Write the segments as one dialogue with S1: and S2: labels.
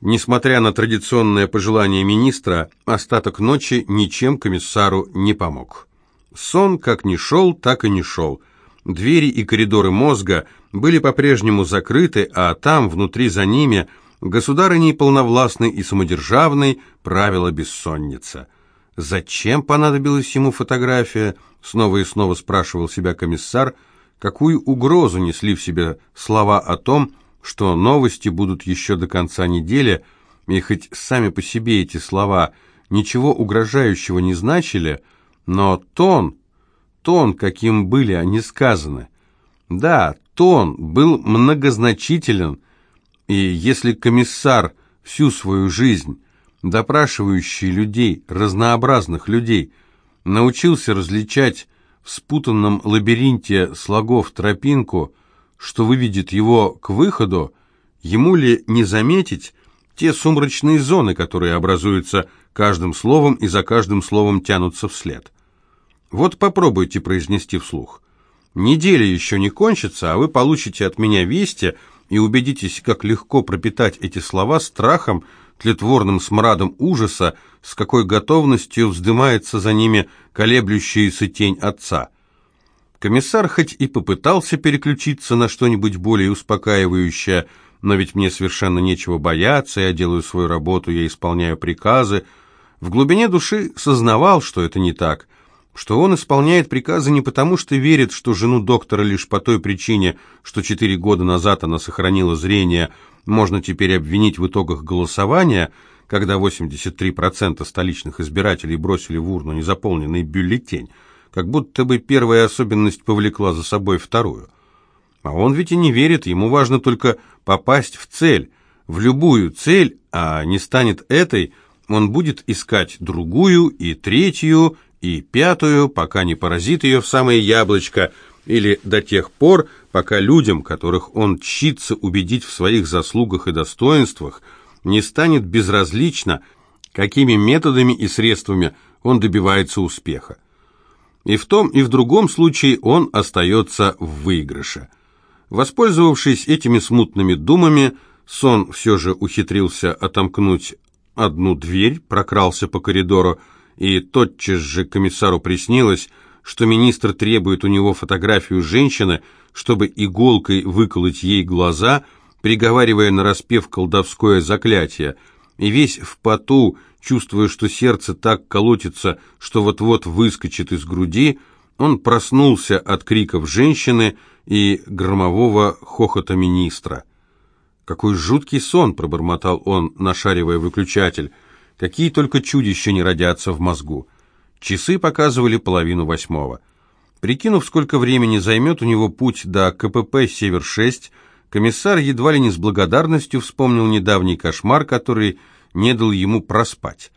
S1: Несмотря на традиционное пожелание министра, остаток ночи ничем комиссару не помог. Сон как не шел, так и не шел. Двери и коридоры мозга были по-прежнему закрыты, а там, внутри за ними, государыней полновластной и самодержавной правила бессонница. Зачем понадобилась ему фотография? Снова и снова спрашивал себя комиссар, какую угрозу несли в себе слова о том, что новости будут еще до конца недели, и хоть сами по себе эти слова ничего угрожающего не значили, но тон, тон, каким были они сказаны, да, тон был многозначителен, и если комиссар всю свою жизнь, допрашивающий людей, разнообразных людей, научился различать в спутанном лабиринте слогов тропинку, что выведет его к выходу, ему ли не заметить те сумрачные зоны, которые образуются каждым словом и за каждым словом тянутся вслед. Вот попробуйте произнести вслух. Неделя еще не кончится, а вы получите от меня вести и убедитесь, как легко пропитать эти слова страхом, тлетворным смрадом ужаса, с какой готовностью вздымается за ними колеблющаяся тень отца – Комиссар хоть и попытался переключиться на что-нибудь более успокаивающее, но ведь мне совершенно нечего бояться, я делаю свою работу, я исполняю приказы. В глубине души сознавал, что это не так, что он исполняет приказы не потому, что верит, что жену доктора лишь по той причине, что четыре года назад она сохранила зрение, можно теперь обвинить в итогах голосования, когда 83% столичных избирателей бросили в урну незаполненный бюллетень, как будто бы первая особенность повлекла за собой вторую. А он ведь и не верит, ему важно только попасть в цель, в любую цель, а не станет этой, он будет искать другую и третью и пятую, пока не поразит ее в самое яблочко, или до тех пор, пока людям, которых он чится убедить в своих заслугах и достоинствах, не станет безразлично, какими методами и средствами он добивается успеха. И в том, и в другом случае он остается в выигрыше. Воспользовавшись этими смутными думами, сон все же ухитрился отомкнуть одну дверь, прокрался по коридору, и тотчас же комиссару приснилось, что министр требует у него фотографию женщины, чтобы иголкой выколоть ей глаза, приговаривая нараспев колдовское заклятие, и весь в поту, Чувствуя, что сердце так колотится, что вот-вот выскочит из груди, он проснулся от криков женщины и громового хохота министра. «Какой жуткий сон!» — пробормотал он, нашаривая выключатель. «Какие только чудища не родятся в мозгу!» Часы показывали половину восьмого. Прикинув, сколько времени займет у него путь до КПП «Север-6», комиссар едва ли не с благодарностью вспомнил недавний кошмар, который не дал ему проспать.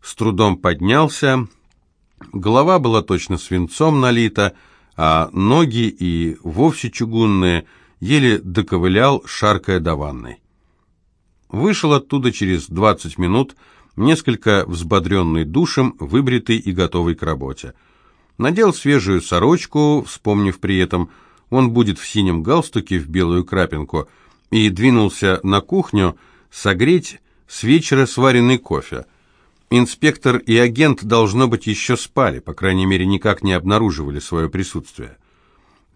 S1: С трудом поднялся, голова была точно свинцом налита, а ноги и вовсе чугунные еле доковылял, шаркая до ванной. Вышел оттуда через двадцать минут, несколько взбодренный душем, выбритый и готовый к работе. Надел свежую сорочку, вспомнив при этом, он будет в синем галстуке в белую крапинку, и двинулся на кухню согреть с вечера сваренный кофе. Инспектор и агент, должно быть, еще спали, по крайней мере, никак не обнаруживали свое присутствие.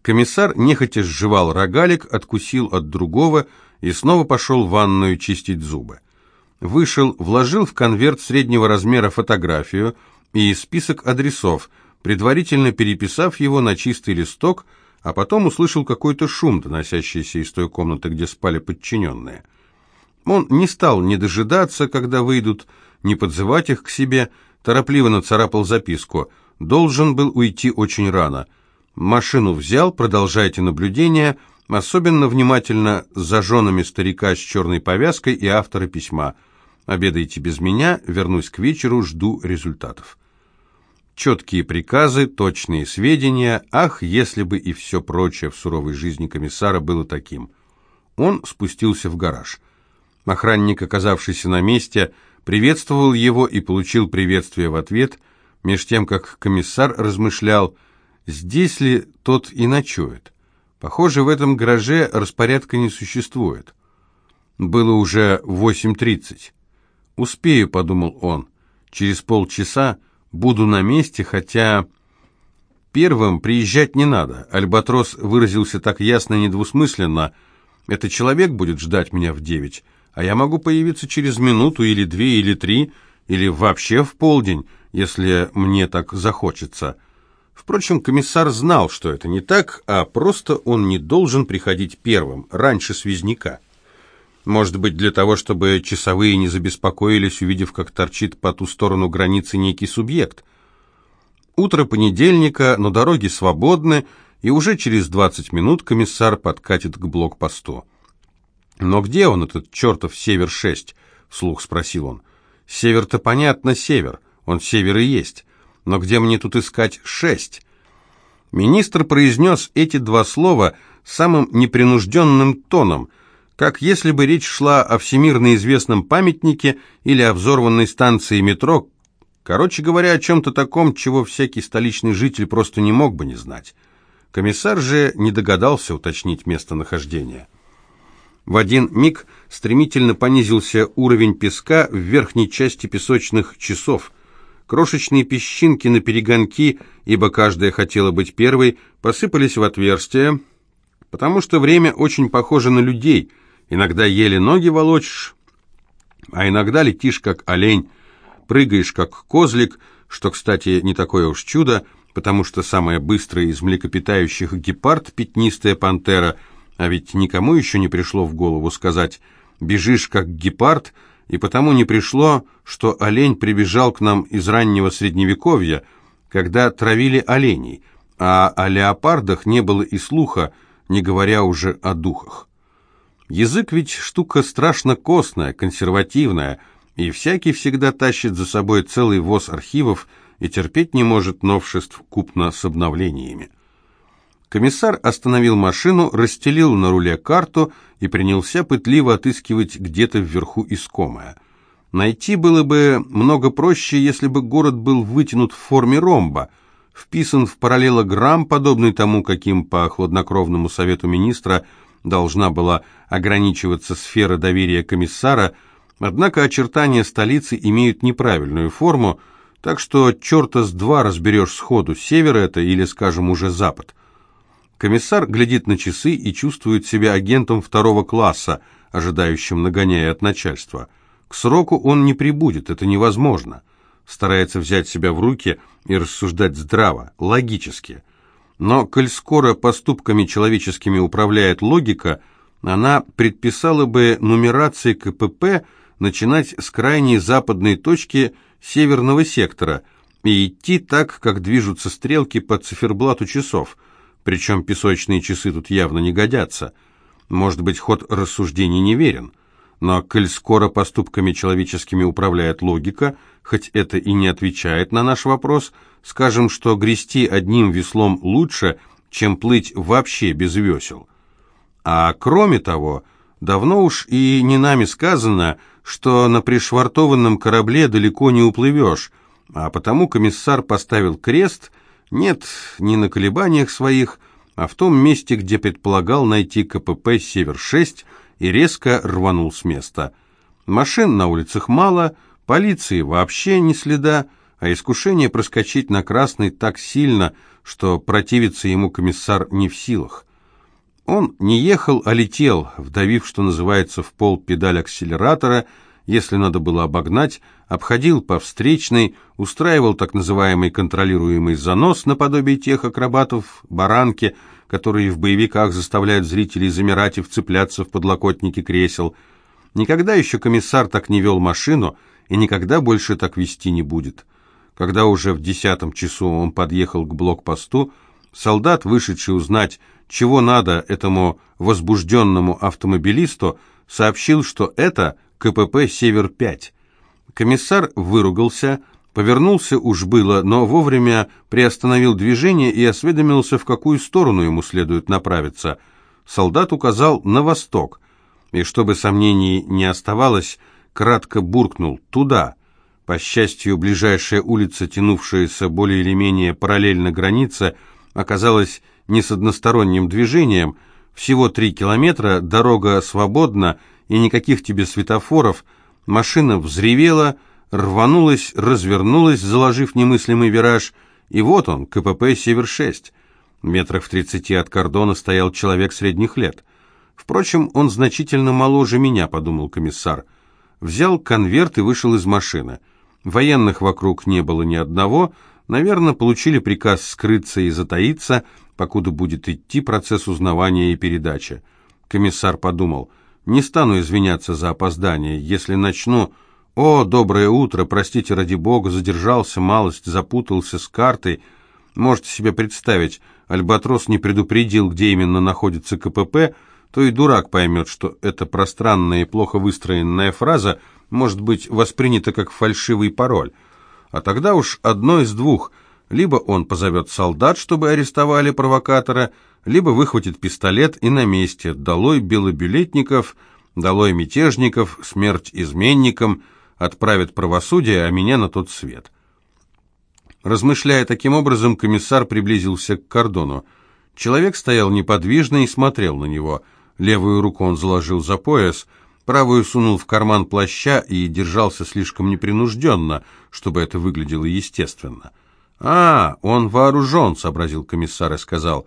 S1: Комиссар нехотя сживал рогалик, откусил от другого и снова пошел в ванную чистить зубы. Вышел, вложил в конверт среднего размера фотографию и список адресов, предварительно переписав его на чистый листок, а потом услышал какой-то шум, доносящийся из той комнаты, где спали подчиненные. Он не стал ни дожидаться, когда выйдут, ни подзывать их к себе, торопливо нацарапал записку. Должен был уйти очень рано. Машину взял, продолжайте наблюдение, особенно внимательно за женами старика с черной повязкой и автора письма. Обедайте без меня, вернусь к вечеру, жду результатов. Четкие приказы, точные сведения, ах, если бы и все прочее в суровой жизни комиссара было таким. Он спустился в гараж. Охранник, оказавшийся на месте, приветствовал его и получил приветствие в ответ, меж тем, как комиссар размышлял, здесь ли тот и ночует. Похоже, в этом гараже распорядка не существует. Было уже 8.30. «Успею», — подумал он. «Через полчаса буду на месте, хотя...» Первым приезжать не надо. Альбатрос выразился так ясно и недвусмысленно. «Это человек будет ждать меня в девять, а я могу появиться через минуту или две или три, или вообще в полдень, если мне так захочется». Впрочем, комиссар знал, что это не так, а просто он не должен приходить первым, раньше связняка. Может быть, для того, чтобы часовые не забеспокоились, увидев, как торчит по ту сторону границы некий субъект. Утро понедельника, но дороги свободны, и уже через 20 минут комиссар подкатит к блокпосту. «Но где он, этот чертов Север-6?» — вслух спросил он. «Север-то понятно, север. Он север и есть. Но где мне тут искать шесть?» Министр произнес эти два слова самым непринужденным тоном, как если бы речь шла о всемирно известном памятнике или о взорванной станции метро, короче говоря, о чем-то таком, чего всякий столичный житель просто не мог бы не знать. Комиссар же не догадался уточнить местонахождение. В один миг стремительно понизился уровень песка в верхней части песочных часов – Крошечные песчинки на перегонки, ибо каждая хотела быть первой, посыпались в отверстие, потому что время очень похоже на людей. Иногда еле ноги волочишь, а иногда летишь как олень, прыгаешь как козлик, что, кстати, не такое уж чудо, потому что самая быстрая из млекопитающих гепард – пятнистая пантера, а ведь никому еще не пришло в голову сказать «бежишь как гепард», и потому не пришло, что олень прибежал к нам из раннего средневековья, когда травили оленей, а о леопардах не было и слуха, не говоря уже о духах. Язык ведь штука страшно костная, консервативная, и всякий всегда тащит за собой целый воз архивов и терпеть не может новшеств купно с обновлениями. Комиссар остановил машину, расстелил на руле карту и принялся пытливо отыскивать где-то вверху искомое. Найти было бы много проще, если бы город был вытянут в форме ромба, вписан в параллелограмм, подобный тому, каким по хладнокровному совету министра должна была ограничиваться сфера доверия комиссара, однако очертания столицы имеют неправильную форму, так что черта с два разберешь сходу, север это или, скажем, уже запад. Комиссар глядит на часы и чувствует себя агентом второго класса, ожидающим нагоняя от начальства. К сроку он не прибудет, это невозможно. Старается взять себя в руки и рассуждать здраво, логически. Но, коль скоро поступками человеческими управляет логика, она предписала бы нумерации КПП начинать с крайней западной точки северного сектора и идти так, как движутся стрелки по циферблату часов – причем песочные часы тут явно не годятся. Может быть, ход рассуждений неверен, но коль скоро поступками человеческими управляет логика, хоть это и не отвечает на наш вопрос, скажем, что грести одним веслом лучше, чем плыть вообще без весел. А кроме того, давно уж и не нами сказано, что на пришвартованном корабле далеко не уплывешь, а потому комиссар поставил крест нет, не на колебаниях своих, а в том месте, где предполагал найти КПП «Север-6» и резко рванул с места. Машин на улицах мало, полиции вообще ни следа, а искушение проскочить на красный так сильно, что противиться ему комиссар не в силах. Он не ехал, а летел, вдавив, что называется, в пол педаль акселератора, если надо было обогнать, обходил по встречной, устраивал так называемый контролируемый занос наподобие тех акробатов, баранки, которые в боевиках заставляют зрителей замирать и вцепляться в подлокотники кресел. Никогда еще комиссар так не вел машину и никогда больше так вести не будет. Когда уже в десятом часу он подъехал к блокпосту, солдат, вышедший узнать, чего надо этому возбужденному автомобилисту, сообщил, что это КПП «Север-5». Комиссар выругался, повернулся уж было, но вовремя приостановил движение и осведомился, в какую сторону ему следует направиться. Солдат указал на восток, и чтобы сомнений не оставалось, кратко буркнул «туда». По счастью, ближайшая улица, тянувшаяся более или менее параллельно границе, оказалась не с односторонним движением, всего три километра, дорога свободна, и никаких тебе светофоров, машина взревела, рванулась, развернулась, заложив немыслимый вираж, и вот он, КПП «Север-6». Метрах в тридцати от кордона стоял человек средних лет. Впрочем, он значительно моложе меня, подумал комиссар. Взял конверт и вышел из машины. Военных вокруг не было ни одного, наверное, получили приказ скрыться и затаиться, покуда будет идти процесс узнавания и передачи. Комиссар подумал, не стану извиняться за опоздание, если начну... «О, доброе утро, простите ради бога, задержался, малость, запутался с картой». Можете себе представить, Альбатрос не предупредил, где именно находится КПП, то и дурак поймет, что эта пространная и плохо выстроенная фраза может быть воспринята как фальшивый пароль. А тогда уж одно из двух. Либо он позовет солдат, чтобы арестовали провокатора, либо выхватит пистолет и на месте. Долой белобилетников, долой мятежников, смерть изменникам, отправит правосудие, а меня на тот свет. Размышляя таким образом, комиссар приблизился к кордону. Человек стоял неподвижно и смотрел на него. Левую руку он заложил за пояс, правую сунул в карман плаща и держался слишком непринужденно, чтобы это выглядело естественно. «А, он вооружен», — сообразил комиссар и сказал.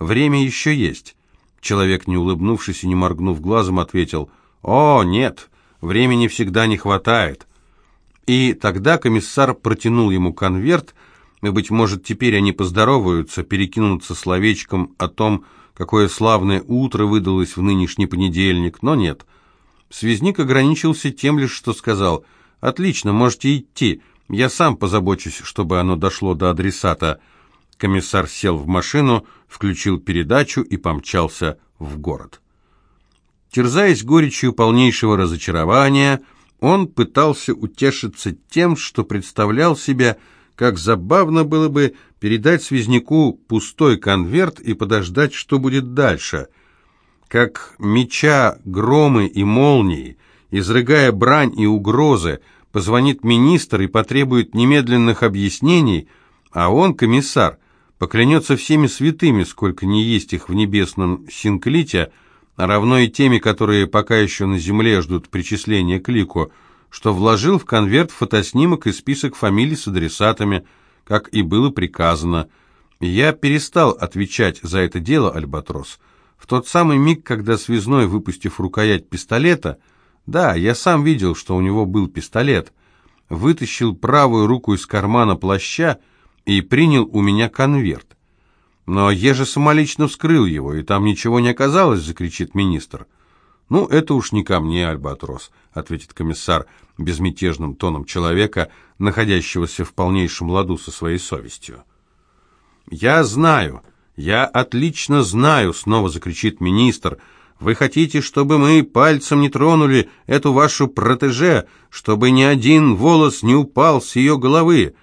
S1: «Время еще есть». Человек, не улыбнувшись и не моргнув глазом, ответил. «О, нет, времени всегда не хватает». И тогда комиссар протянул ему конверт, и, быть может, теперь они поздороваются, перекинутся словечком о том, какое славное утро выдалось в нынешний понедельник, но нет. Связник ограничился тем лишь, что сказал «Отлично, можете идти, я сам позабочусь, чтобы оно дошло до адресата». Комиссар сел в машину, включил передачу и помчался в город. Терзаясь горечью полнейшего разочарования, он пытался утешиться тем, что представлял себя, как забавно было бы передать связняку пустой конверт и подождать, что будет дальше. Как меча, громы и молнии, изрыгая брань и угрозы, позвонит министр и потребует немедленных объяснений, а он, комиссар, поклянется всеми святыми, сколько не есть их в небесном синклите, а равно и теми, которые пока еще на земле ждут причисления к лику, что вложил в конверт фотоснимок и список фамилий с адресатами, как и было приказано. Я перестал отвечать за это дело, Альбатрос. В тот самый миг, когда связной, выпустив рукоять пистолета, да, я сам видел, что у него был пистолет, вытащил правую руку из кармана плаща и принял у меня конверт. «Но я же самолично вскрыл его, и там ничего не оказалось», — закричит министр. «Ну, это уж не ко мне, Альбатрос», — ответит комиссар безмятежным тоном человека, находящегося в полнейшем ладу со своей совестью. «Я знаю, я отлично знаю», — снова закричит министр. «Вы хотите, чтобы мы пальцем не тронули эту вашу протеже, чтобы ни один волос не упал с ее головы?»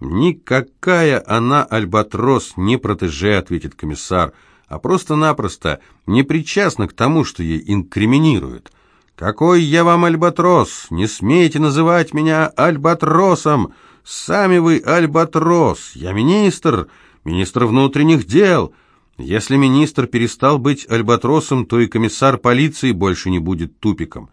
S1: «Никакая она, Альбатрос, не протеже», — ответит комиссар, «а просто-напросто не причастна к тому, что ей инкриминируют». «Какой я вам Альбатрос? Не смейте называть меня Альбатросом! Сами вы Альбатрос! Я министр, министр внутренних дел!» Если министр перестал быть альбатросом, то и комиссар полиции больше не будет тупиком.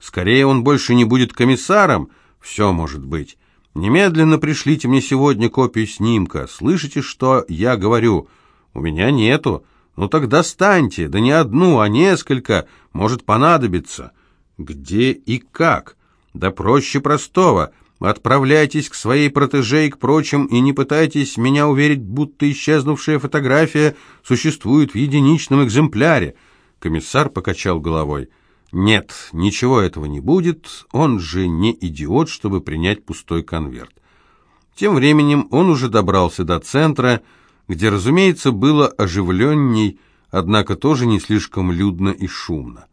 S1: Скорее, он больше не будет комиссаром. Все может быть. Немедленно пришлите мне сегодня копию снимка. Слышите, что я говорю? У меня нету. Ну так достаньте, да не одну, а несколько, может понадобиться. Где и как? Да проще простого. Отправляйтесь к своей протеже и к прочим, и не пытайтесь меня уверить, будто исчезнувшая фотография существует в единичном экземпляре. Комиссар покачал головой. Нет, ничего этого не будет, он же не идиот, чтобы принять пустой конверт. Тем временем он уже добрался до центра, где, разумеется, было оживленней, однако тоже не слишком людно и шумно.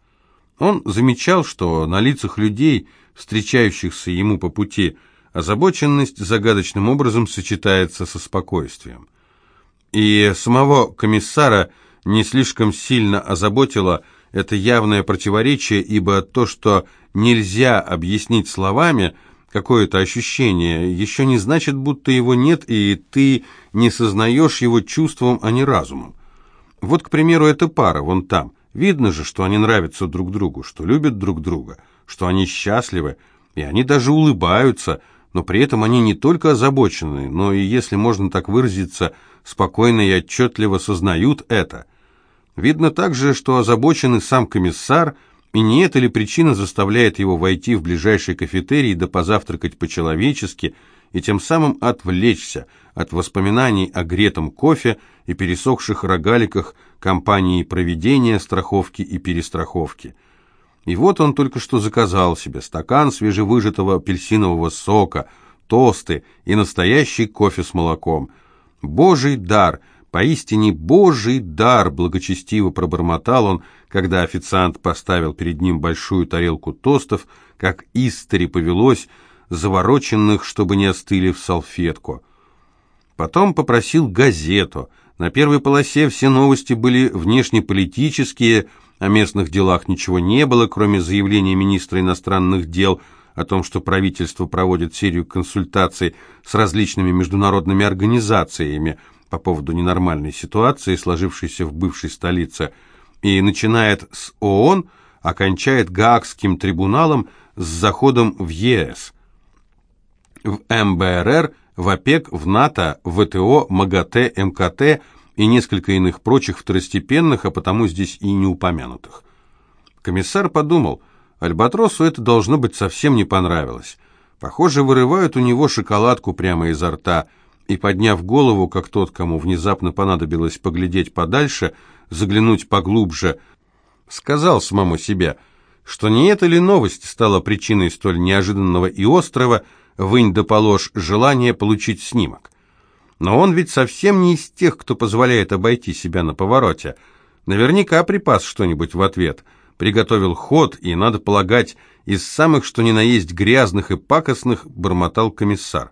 S1: Он замечал, что на лицах людей, встречающихся ему по пути, озабоченность загадочным образом сочетается со спокойствием. И самого комиссара не слишком сильно озаботило это явное противоречие, ибо то, что нельзя объяснить словами, какое-то ощущение, еще не значит, будто его нет, и ты не сознаешь его чувством, а не разумом. Вот, к примеру, эта пара, вон там, Видно же, что они нравятся друг другу, что любят друг друга, что они счастливы, и они даже улыбаются, но при этом они не только озабочены, но и, если можно так выразиться, спокойно и отчетливо сознают это. Видно также, что озабочен и сам комиссар, и не эта ли причина заставляет его войти в ближайший кафетерий да позавтракать по-человечески и тем самым отвлечься от воспоминаний о гретом кофе и пересохших рогаликах компании проведения, страховки и перестраховки. И вот он только что заказал себе стакан свежевыжатого апельсинового сока, тосты и настоящий кофе с молоком. Божий дар, поистине божий дар, благочестиво пробормотал он, когда официант поставил перед ним большую тарелку тостов, как истори повелось, завороченных, чтобы не остыли в салфетку. Потом попросил газету — на первой полосе все новости были внешнеполитические, о местных делах ничего не было, кроме заявления министра иностранных дел о том, что правительство проводит серию консультаций с различными международными организациями по поводу ненормальной ситуации, сложившейся в бывшей столице, и начинает с ООН, окончает Гаагским трибуналом с заходом в ЕС. В МБРР в ОПЕК, в НАТО, в ВТО, МАГАТЭ, МКТ и несколько иных прочих второстепенных, а потому здесь и не упомянутых. Комиссар подумал, Альбатросу это должно быть совсем не понравилось. Похоже, вырывают у него шоколадку прямо изо рта, и, подняв голову, как тот, кому внезапно понадобилось поглядеть подальше, заглянуть поглубже, сказал самому себе, что не эта ли новость стала причиной столь неожиданного и острого, вынь да положь желание получить снимок. Но он ведь совсем не из тех, кто позволяет обойти себя на повороте. Наверняка припас что-нибудь в ответ, приготовил ход, и, надо полагать, из самых что ни на есть грязных и пакостных бормотал комиссар.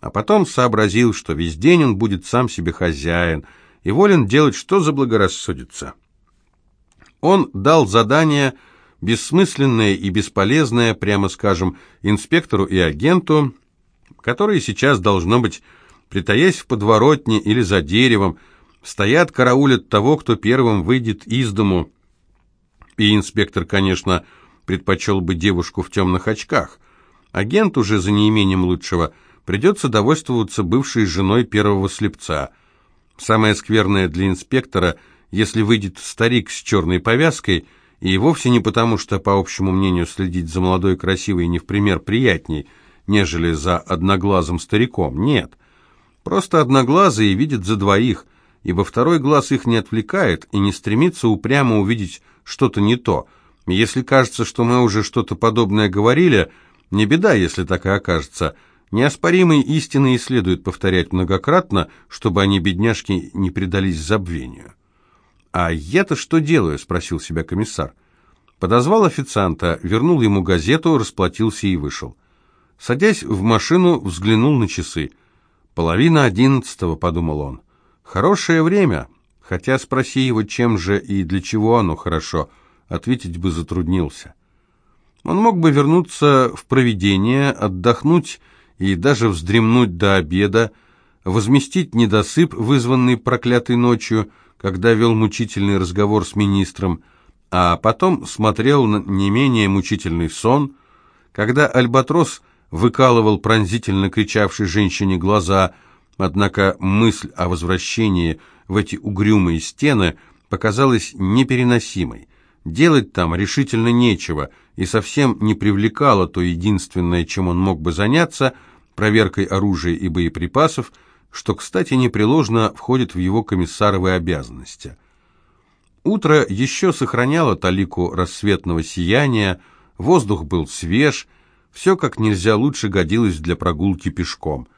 S1: А потом сообразил, что весь день он будет сам себе хозяин и волен делать, что заблагорассудится. Он дал задание бессмысленное и бесполезное, прямо скажем, инспектору и агенту, которые сейчас, должно быть, притаясь в подворотне или за деревом, стоят, караулят того, кто первым выйдет из дому. И инспектор, конечно, предпочел бы девушку в темных очках. Агент уже за неимением лучшего придется довольствоваться бывшей женой первого слепца. Самое скверное для инспектора, если выйдет старик с черной повязкой – и вовсе не потому, что, по общему мнению, следить за молодой красивой не в пример приятней, нежели за одноглазым стариком. Нет. Просто одноглазые видят за двоих, ибо второй глаз их не отвлекает и не стремится упрямо увидеть что-то не то. Если кажется, что мы уже что-то подобное говорили, не беда, если так и окажется. Неоспоримые истины и следует повторять многократно, чтобы они, бедняжки, не предались забвению. «А я-то что делаю?» – спросил себя комиссар. Подозвал официанта, вернул ему газету, расплатился и вышел. Садясь в машину, взглянул на часы. «Половина одиннадцатого», — подумал он. «Хорошее время, хотя спроси его, чем же и для чего оно хорошо, ответить бы затруднился». Он мог бы вернуться в проведение, отдохнуть и даже вздремнуть до обеда, возместить недосып, вызванный проклятой ночью — когда вел мучительный разговор с министром, а потом смотрел на не менее мучительный сон, когда Альбатрос выкалывал пронзительно кричавшей женщине глаза, однако мысль о возвращении в эти угрюмые стены показалась непереносимой. Делать там решительно нечего, и совсем не привлекало то единственное, чем он мог бы заняться, проверкой оружия и боеприпасов – что, кстати, непреложно входит в его комиссаровые обязанности. Утро еще сохраняло талику рассветного сияния, воздух был свеж, все как нельзя лучше годилось для прогулки пешком.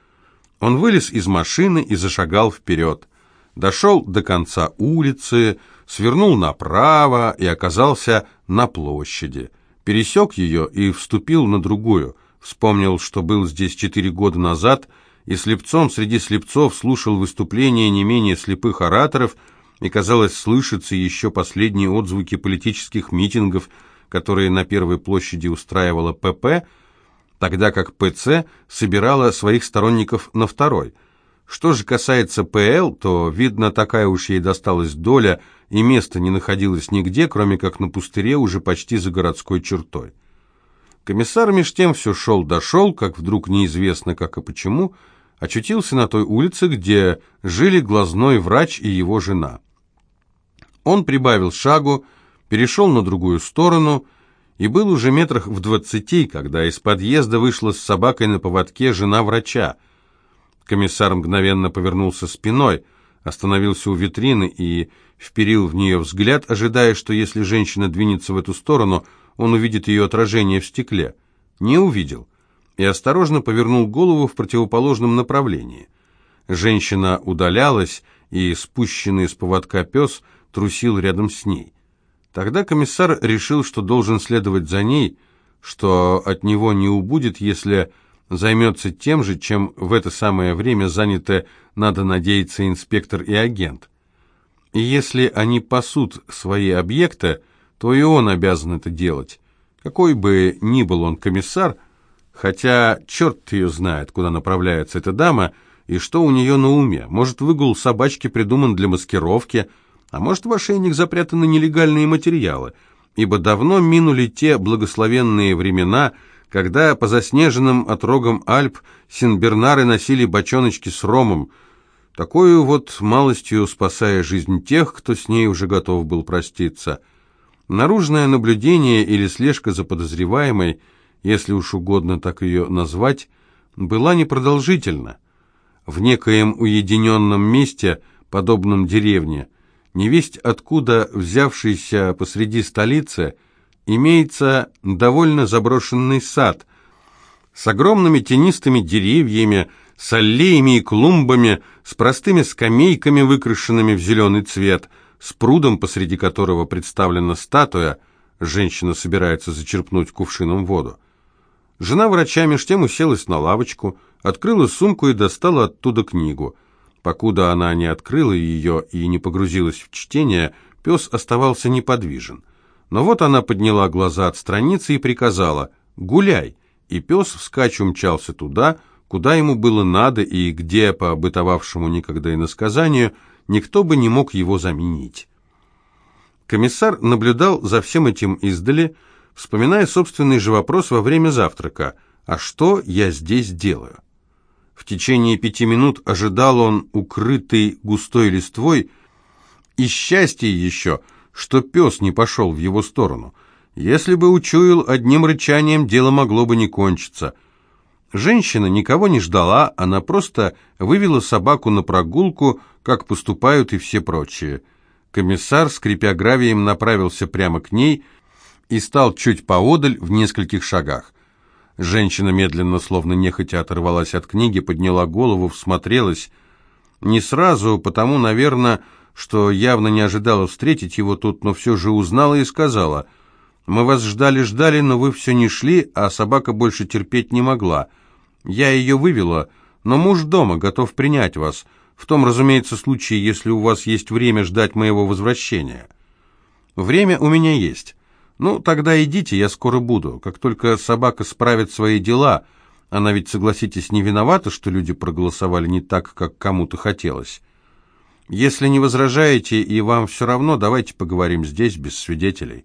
S1: Он вылез из машины и зашагал вперед. Дошел до конца улицы, свернул направо и оказался на площади. Пересек ее и вступил на другую. Вспомнил, что был здесь четыре года назад – и слепцом среди слепцов слушал выступления не менее слепых ораторов, и, казалось, слышатся еще последние отзвуки политических митингов, которые на Первой площади устраивала ПП, тогда как ПЦ собирала своих сторонников на Второй. Что же касается ПЛ, то, видно, такая уж ей досталась доля, и места не находилось нигде, кроме как на пустыре уже почти за городской чертой. Комиссар меж тем все шел-дошел, как вдруг неизвестно как и почему, очутился на той улице, где жили глазной врач и его жена. Он прибавил шагу, перешел на другую сторону и был уже метрах в двадцати, когда из подъезда вышла с собакой на поводке жена врача. Комиссар мгновенно повернулся спиной, остановился у витрины и вперил в нее взгляд, ожидая, что если женщина двинется в эту сторону, он увидит ее отражение в стекле. Не увидел и осторожно повернул голову в противоположном направлении. Женщина удалялась, и спущенный с поводка пес трусил рядом с ней. Тогда комиссар решил, что должен следовать за ней, что от него не убудет, если займется тем же, чем в это самое время заняты, надо надеяться, инспектор и агент. И если они пасут свои объекты, то и он обязан это делать. Какой бы ни был он комиссар, хотя черт ее знает, куда направляется эта дама и что у нее на уме. Может, выгул собачки придуман для маскировки, а может, в ошейник запрятаны нелегальные материалы, ибо давно минули те благословенные времена, когда по заснеженным отрогам Альп синбернары носили бочоночки с ромом, такую вот малостью спасая жизнь тех, кто с ней уже готов был проститься. Наружное наблюдение или слежка за подозреваемой, если уж угодно так ее назвать, была непродолжительна. В некоем уединенном месте, подобном деревне, невесть откуда взявшийся посреди столицы – имеется довольно заброшенный сад с огромными тенистыми деревьями, с аллеями и клумбами, с простыми скамейками, выкрашенными в зеленый цвет, с прудом, посреди которого представлена статуя, женщина собирается зачерпнуть кувшином воду. Жена врача меж тем уселась на лавочку, открыла сумку и достала оттуда книгу. Покуда она не открыла ее и не погрузилась в чтение, пес оставался неподвижен. Но вот она подняла глаза от страницы и приказала «Гуляй!» И пес вскачь умчался туда, куда ему было надо и где, по бытовавшему никогда и насказанию, никто бы не мог его заменить. Комиссар наблюдал за всем этим издали, вспоминая собственный же вопрос во время завтрака «А что я здесь делаю?». В течение пяти минут ожидал он, укрытый густой листвой, и счастье еще – что пес не пошел в его сторону. Если бы учуял одним рычанием, дело могло бы не кончиться. Женщина никого не ждала, она просто вывела собаку на прогулку, как поступают и все прочие. Комиссар, скрипя гравием, направился прямо к ней и стал чуть поодаль в нескольких шагах. Женщина медленно, словно нехотя оторвалась от книги, подняла голову, всмотрелась. Не сразу, потому, наверное, что явно не ожидала встретить его тут, но все же узнала и сказала, «Мы вас ждали-ждали, но вы все не шли, а собака больше терпеть не могла. Я ее вывела, но муж дома, готов принять вас, в том, разумеется, случае, если у вас есть время ждать моего возвращения». «Время у меня есть. Ну, тогда идите, я скоро буду. Как только собака справит свои дела, она ведь, согласитесь, не виновата, что люди проголосовали не так, как кому-то хотелось». Если не возражаете и вам все равно, давайте поговорим здесь, без свидетелей.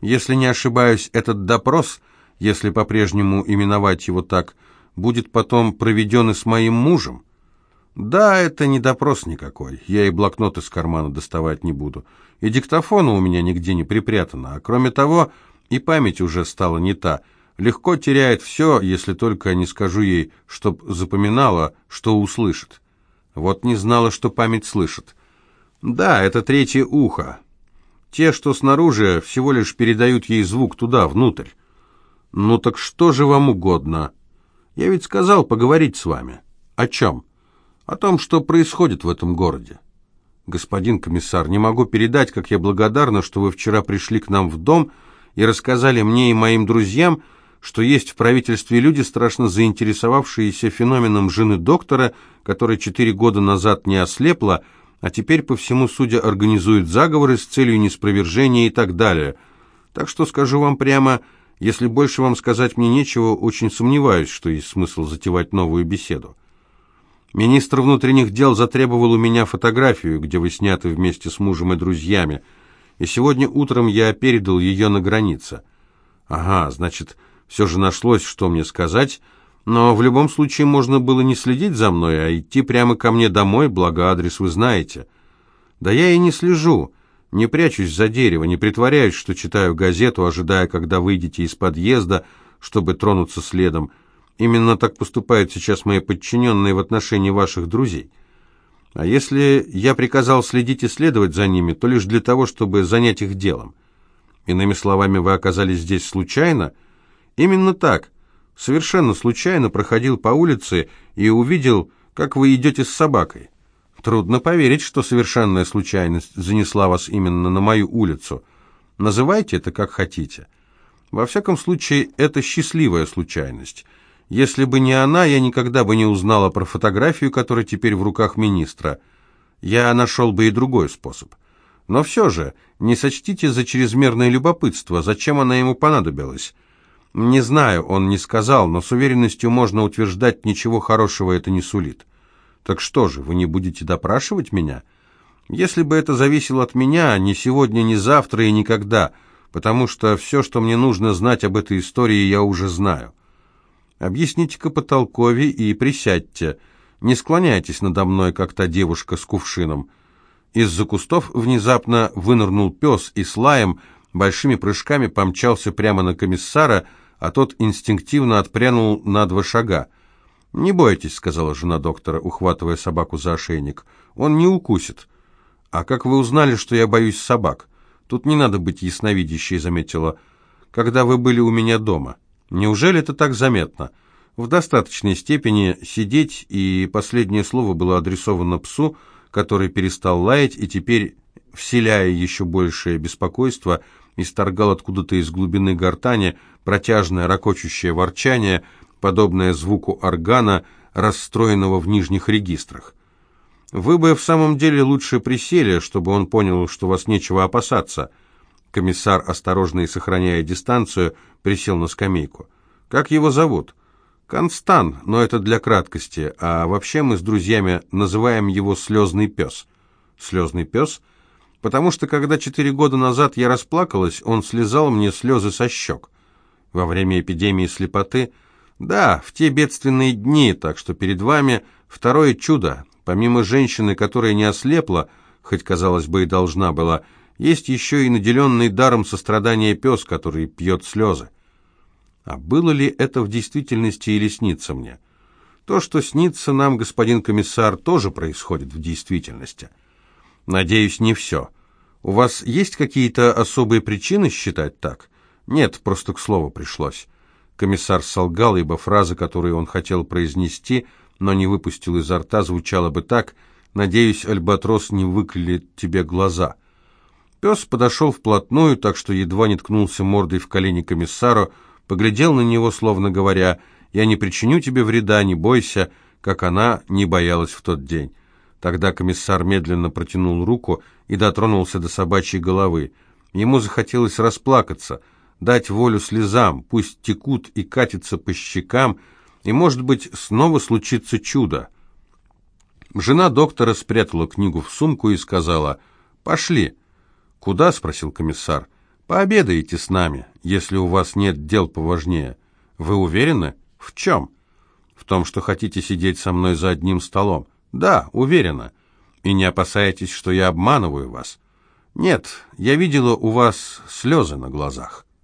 S1: Если не ошибаюсь, этот допрос, если по-прежнему именовать его так, будет потом проведен и с моим мужем? Да, это не допрос никакой. Я и блокнот из кармана доставать не буду. И диктофона у меня нигде не припрятано. А кроме того, и память уже стала не та. Легко теряет все, если только не скажу ей, чтоб запоминала, что услышит. Вот не знала, что память слышит. Да, это третье ухо. Те, что снаружи, всего лишь передают ей звук туда, внутрь. Ну так что же вам угодно? Я ведь сказал поговорить с вами. О чем? О том, что происходит в этом городе. Господин комиссар, не могу передать, как я благодарна, что вы вчера пришли к нам в дом и рассказали мне и моим друзьям, что есть в правительстве люди, страшно заинтересовавшиеся феноменом жены доктора, которая четыре года назад не ослепла, а теперь по всему судя организует заговоры с целью неспровержения и так далее. Так что скажу вам прямо, если больше вам сказать мне нечего, очень сомневаюсь, что есть смысл затевать новую беседу. Министр внутренних дел затребовал у меня фотографию, где вы сняты вместе с мужем и друзьями, и сегодня утром я передал ее на границе. Ага, значит, все же нашлось, что мне сказать, но в любом случае можно было не следить за мной, а идти прямо ко мне домой, благо адрес вы знаете. Да я и не слежу, не прячусь за дерево, не притворяюсь, что читаю газету, ожидая, когда выйдете из подъезда, чтобы тронуться следом. Именно так поступают сейчас мои подчиненные в отношении ваших друзей. А если я приказал следить и следовать за ними, то лишь для того, чтобы занять их делом. Иными словами, вы оказались здесь случайно? Именно так. Совершенно случайно проходил по улице и увидел, как вы идете с собакой. Трудно поверить, что совершенная случайность занесла вас именно на мою улицу. Называйте это как хотите. Во всяком случае, это счастливая случайность. Если бы не она, я никогда бы не узнала про фотографию, которая теперь в руках министра. Я нашел бы и другой способ. Но все же, не сочтите за чрезмерное любопытство, зачем она ему понадобилась. Не знаю, он не сказал, но с уверенностью можно утверждать, ничего хорошего это не сулит. Так что же, вы не будете допрашивать меня? Если бы это зависело от меня, ни сегодня, ни завтра и никогда, потому что все, что мне нужно знать об этой истории, я уже знаю. Объясните-ка потолкове и присядьте. Не склоняйтесь надо мной, как та девушка с кувшином. Из-за кустов внезапно вынырнул пес и с лаем большими прыжками помчался прямо на комиссара, а тот инстинктивно отпрянул на два шага. «Не бойтесь», — сказала жена доктора, ухватывая собаку за ошейник. «Он не укусит». «А как вы узнали, что я боюсь собак?» «Тут не надо быть ясновидящей», — заметила. «Когда вы были у меня дома». «Неужели это так заметно?» В достаточной степени сидеть, и последнее слово было адресовано псу, который перестал лаять и теперь, вселяя еще большее беспокойство, исторгал откуда-то из глубины гортани протяжное ракочущее ворчание — подобное звуку органа, расстроенного в нижних регистрах. Вы бы в самом деле лучше присели, чтобы он понял, что вас нечего опасаться. Комиссар, осторожно и сохраняя дистанцию, присел на скамейку. Как его зовут? Констан, но это для краткости, а вообще мы с друзьями называем его «слезный пес». «Слезный пес»? Потому что, когда четыре года назад я расплакалась, он слезал мне слезы со щек. Во время эпидемии слепоты – да, в те бедственные дни, так что перед вами второе чудо. Помимо женщины, которая не ослепла, хоть, казалось бы, и должна была, есть еще и наделенный даром сострадания пес, который пьет слезы. А было ли это в действительности или снится мне? То, что снится нам, господин комиссар, тоже происходит в действительности. Надеюсь, не все. У вас есть какие-то особые причины считать так? Нет, просто к слову пришлось. Комиссар солгал, ибо фраза, которую он хотел произнести, но не выпустил изо рта, звучала бы так «Надеюсь, Альбатрос не выклюет тебе глаза». Пес подошел вплотную, так что едва не ткнулся мордой в колени комиссару, поглядел на него, словно говоря «Я не причиню тебе вреда, не бойся», как она не боялась в тот день. Тогда комиссар медленно протянул руку и дотронулся до собачьей головы. Ему захотелось расплакаться – дать волю слезам, пусть текут и катятся по щекам, и, может быть, снова случится чудо. Жена доктора спрятала книгу в сумку и сказала «Пошли». «Куда?» — спросил комиссар. «Пообедаете с нами, если у вас нет дел поважнее. Вы уверены? В чем?» «В том, что хотите сидеть со мной за одним столом». «Да, уверена. И не опасаетесь, что я обманываю вас?» «Нет, я видела у вас слезы на глазах».